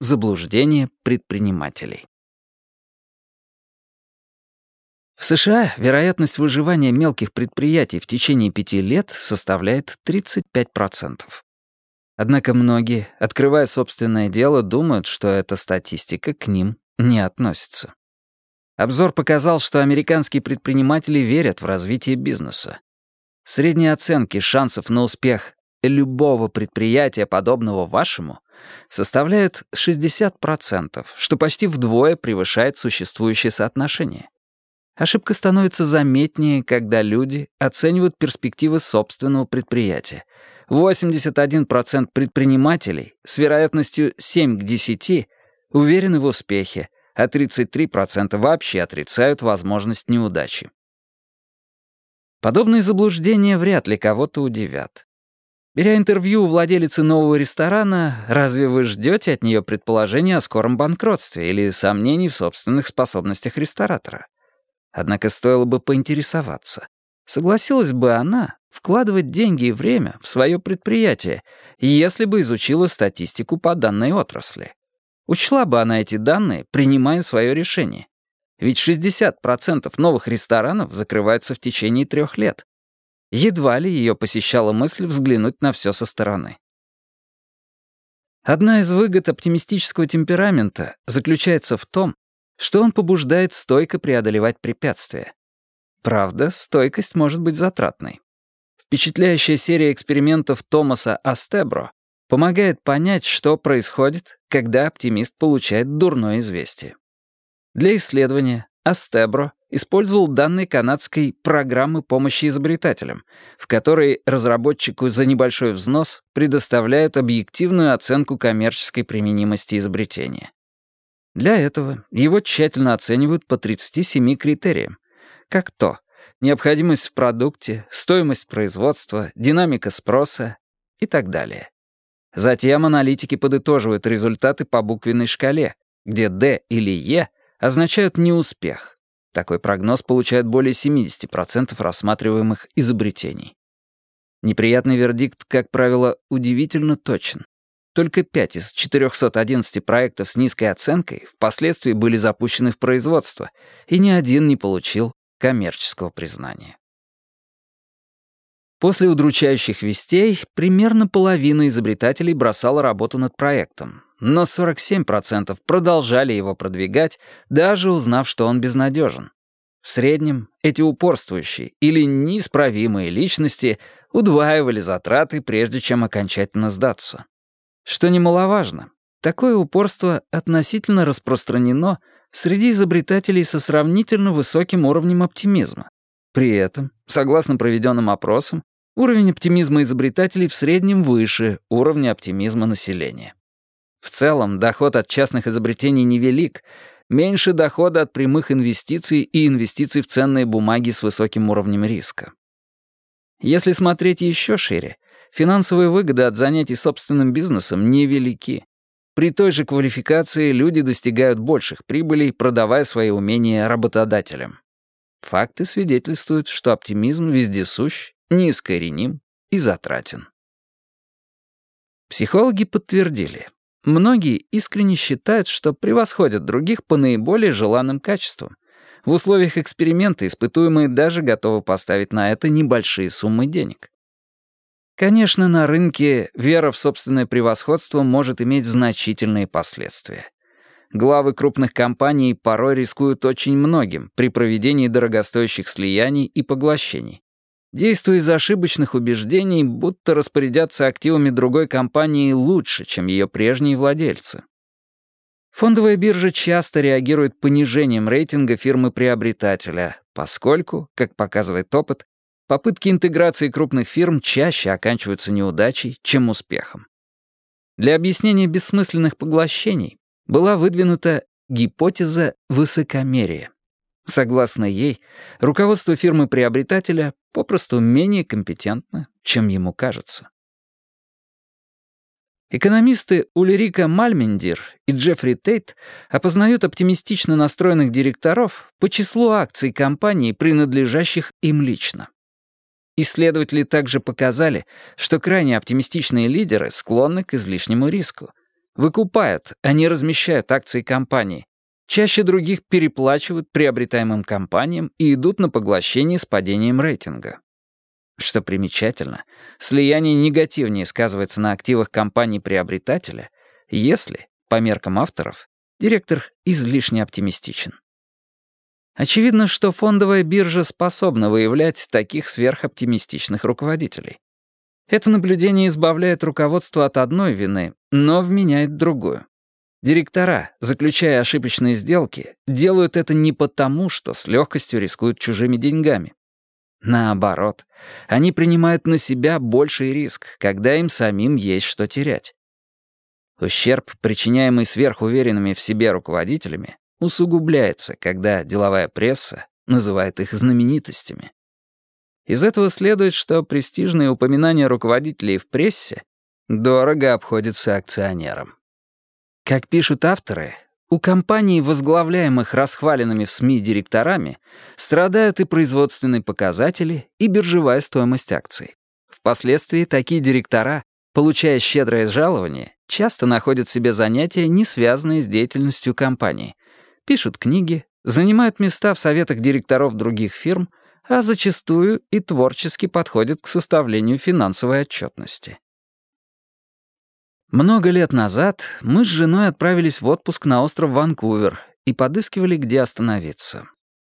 Заблуждение предпринимателей. В США вероятность выживания мелких предприятий в течение пяти лет составляет 35%. Однако многие, открывая собственное дело, думают, что эта статистика к ним не относится. Обзор показал, что американские предприниматели верят в развитие бизнеса. Средние оценки шансов на успех любого предприятия, подобного вашему, составляют 60%, что почти вдвое превышает существующее соотношение. Ошибка становится заметнее, когда люди оценивают перспективы собственного предприятия. 81% предпринимателей с вероятностью 7 к 10 уверены в успехе, а 33% вообще отрицают возможность неудачи. Подобные заблуждения вряд ли кого-то удивят. Беря интервью у владелицы нового ресторана, разве вы ждете от нее предположения о скором банкротстве или сомнений в собственных способностях ресторатора? Однако стоило бы поинтересоваться. Согласилась бы она вкладывать деньги и время в свое предприятие, если бы изучила статистику по данной отрасли. Учла бы она эти данные, принимая свое решение. Ведь 60% новых ресторанов закрываются в течение трех лет. Едва ли ее посещала мысль взглянуть на все со стороны. Одна из выгод оптимистического темперамента заключается в том, что он побуждает стойко преодолевать препятствия. Правда, стойкость может быть затратной. Впечатляющая серия экспериментов Томаса Астебро помогает понять, что происходит, когда оптимист получает дурное известие. Для исследования Астебро использовал данные канадской программы помощи изобретателям, в которой разработчику за небольшой взнос предоставляют объективную оценку коммерческой применимости изобретения. Для этого его тщательно оценивают по 37 критериям, как то необходимость в продукте, стоимость производства, динамика спроса и так далее. Затем аналитики подытоживают результаты по буквенной шкале, где D или E означают неуспех. Такой прогноз получает более 70% рассматриваемых изобретений. Неприятный вердикт, как правило, удивительно точен. Только 5 из 411 проектов с низкой оценкой впоследствии были запущены в производство, и ни один не получил коммерческого признания. После удручающих вестей примерно половина изобретателей бросала работу над проектом, но 47% продолжали его продвигать, даже узнав, что он безнадежен. В среднем эти упорствующие или неисправимые личности удваивали затраты, прежде чем окончательно сдаться. Что немаловажно, такое упорство относительно распространено среди изобретателей со сравнительно высоким уровнем оптимизма. При этом, согласно проведенным опросам, уровень оптимизма изобретателей в среднем выше уровня оптимизма населения. В целом, доход от частных изобретений невелик, меньше дохода от прямых инвестиций и инвестиций в ценные бумаги с высоким уровнем риска. Если смотреть еще шире — Финансовые выгоды от занятий собственным бизнесом невелики. При той же квалификации люди достигают больших прибылей, продавая свои умения работодателям. Факты свидетельствуют, что оптимизм вездесущ, неискореним и затратен. Психологи подтвердили, многие искренне считают, что превосходят других по наиболее желанным качествам. В условиях эксперимента испытуемые даже готовы поставить на это небольшие суммы денег. Конечно, на рынке вера в собственное превосходство может иметь значительные последствия. Главы крупных компаний порой рискуют очень многим при проведении дорогостоящих слияний и поглощений. Действуя из ошибочных убеждений, будто распорядятся активами другой компании лучше, чем ее прежние владельцы. Фондовая биржа часто реагирует понижением рейтинга фирмы-приобретателя, поскольку, как показывает опыт, Попытки интеграции крупных фирм чаще оканчиваются неудачей, чем успехом. Для объяснения бессмысленных поглощений была выдвинута гипотеза высокомерия. Согласно ей, руководство фирмы-приобретателя попросту менее компетентно, чем ему кажется. Экономисты Ульрика Мальмендир и Джеффри Тейт опознают оптимистично настроенных директоров по числу акций компании, принадлежащих им лично. Исследователи также показали, что крайне оптимистичные лидеры склонны к излишнему риску. выкупают, а не размещают акции компании, чаще других переплачивают приобретаемым компаниям и идут на поглощение с падением рейтинга. Что примечательно, слияние негативнее сказывается на активах компании-приобретателя, если, по меркам авторов, директор излишне оптимистичен. Очевидно, что фондовая биржа способна выявлять таких сверхоптимистичных руководителей. Это наблюдение избавляет руководство от одной вины, но вменяет другую. Директора, заключая ошибочные сделки, делают это не потому, что с легкостью рискуют чужими деньгами. Наоборот, они принимают на себя больший риск, когда им самим есть что терять. Ущерб, причиняемый сверхуверенными в себе руководителями, усугубляется, когда деловая пресса называет их знаменитостями. Из этого следует, что престижные упоминания руководителей в прессе дорого обходятся акционерам. Как пишут авторы, у компаний, возглавляемых расхваленными в СМИ директорами, страдают и производственные показатели, и биржевая стоимость акций. Впоследствии такие директора, получая щедрое жалование, часто находят себе занятия, не связанные с деятельностью компании, пишут книги, занимают места в советах директоров других фирм, а зачастую и творчески подходят к составлению финансовой отчетности. Много лет назад мы с женой отправились в отпуск на остров Ванкувер и подыскивали, где остановиться.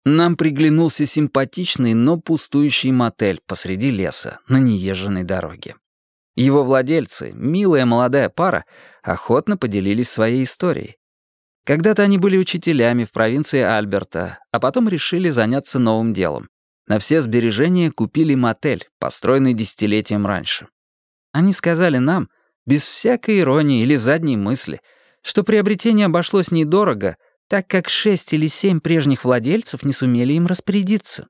Нам приглянулся симпатичный, но пустующий мотель посреди леса на неезженной дороге. Его владельцы, милая молодая пара, охотно поделились своей историей. Когда-то они были учителями в провинции Альберта, а потом решили заняться новым делом. На все сбережения купили мотель, построенный десятилетием раньше. Они сказали нам — без всякой иронии или задней мысли, что приобретение обошлось недорого, так как шесть или семь прежних владельцев не сумели им распорядиться.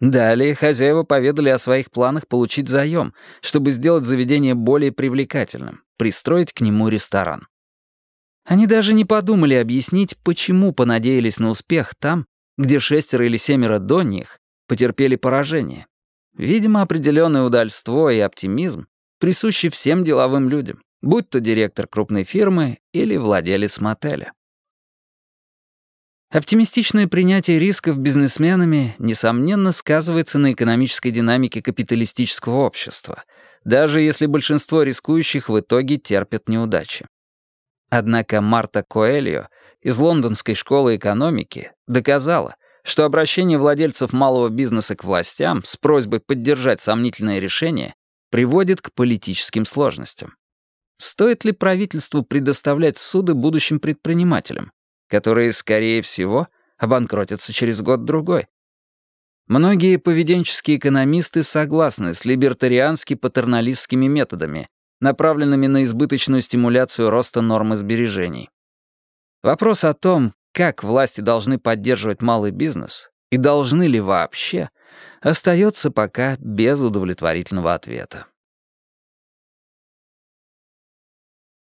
Далее хозяева поведали о своих планах получить заем, чтобы сделать заведение более привлекательным, пристроить к нему ресторан. Они даже не подумали объяснить, почему понадеялись на успех там, где шестеро или семеро до них потерпели поражение. Видимо, определенное удальство и оптимизм присущи всем деловым людям, будь то директор крупной фирмы или владелец мотеля. Оптимистичное принятие рисков бизнесменами, несомненно, сказывается на экономической динамике капиталистического общества, даже если большинство рискующих в итоге терпят неудачи. Однако Марта Коэльо из Лондонской школы экономики доказала, что обращение владельцев малого бизнеса к властям с просьбой поддержать сомнительное решение приводит к политическим сложностям. Стоит ли правительству предоставлять суды будущим предпринимателям, которые, скорее всего, обанкротятся через год-другой? Многие поведенческие экономисты согласны с либертариански-патерналистскими методами, направленными на избыточную стимуляцию роста нормы сбережений. Вопрос о том, как власти должны поддерживать малый бизнес и должны ли вообще — остается пока без удовлетворительного ответа.